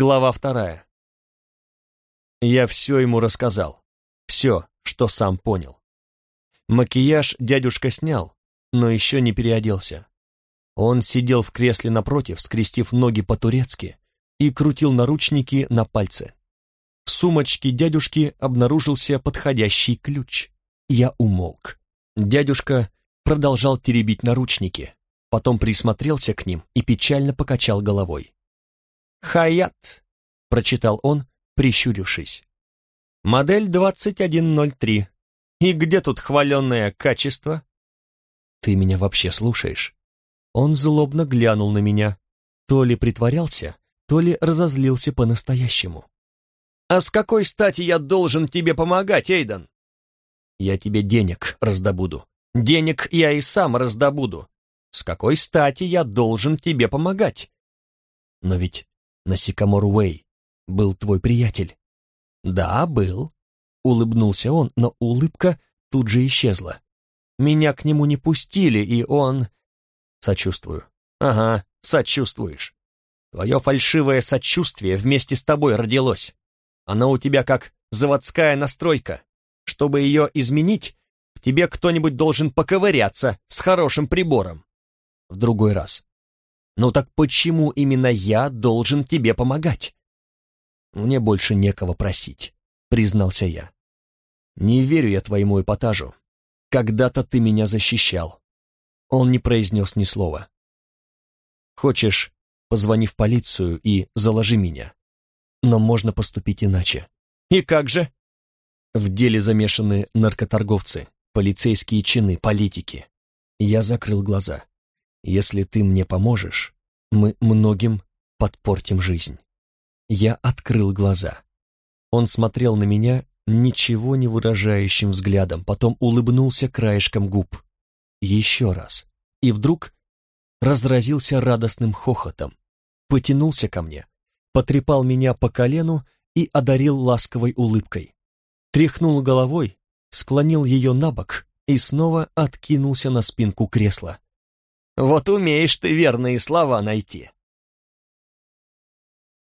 Глава вторая. Я все ему рассказал. Все, что сам понял. Макияж дядюшка снял, но еще не переоделся. Он сидел в кресле напротив, скрестив ноги по-турецки, и крутил наручники на пальце. В сумочке дядюшки обнаружился подходящий ключ. Я умолк. Дядюшка продолжал теребить наручники, потом присмотрелся к ним и печально покачал головой. «Хаят», — прочитал он, прищурившись. «Модель 2103. И где тут хваленное качество?» «Ты меня вообще слушаешь?» Он злобно глянул на меня. То ли притворялся, то ли разозлился по-настоящему. «А с какой стати я должен тебе помогать, Эйден?» «Я тебе денег раздобуду. Денег я и сам раздобуду. С какой стати я должен тебе помогать?» «Но ведь на Сикамор Уэй был твой приятель». «Да, был», — улыбнулся он, но улыбка тут же исчезла. «Меня к нему не пустили, и он...» «Сочувствую». «Ага, сочувствуешь. Твое фальшивое сочувствие вместе с тобой родилось. Оно у тебя как заводская настройка. Чтобы ее изменить, тебе кто-нибудь должен поковыряться с хорошим прибором. В другой раз. Ну так почему именно я должен тебе помогать? Мне больше некого просить, признался я. Не верю я твоему эпатажу. Когда-то ты меня защищал. Он не произнес ни слова. Хочешь, позвони в полицию и заложи меня. Но можно поступить иначе. И как же? В деле замешаны наркоторговцы, полицейские чины, политики. Я закрыл глаза. Если ты мне поможешь, мы многим подпортим жизнь. Я открыл глаза. Он смотрел на меня ничего не выражающим взглядом, потом улыбнулся краешком губ. Еще раз. И вдруг разразился радостным хохотом, потянулся ко мне, потрепал меня по колену и одарил ласковой улыбкой. Тряхнул головой, склонил ее на бок и снова откинулся на спинку кресла. «Вот умеешь ты верные слова найти!»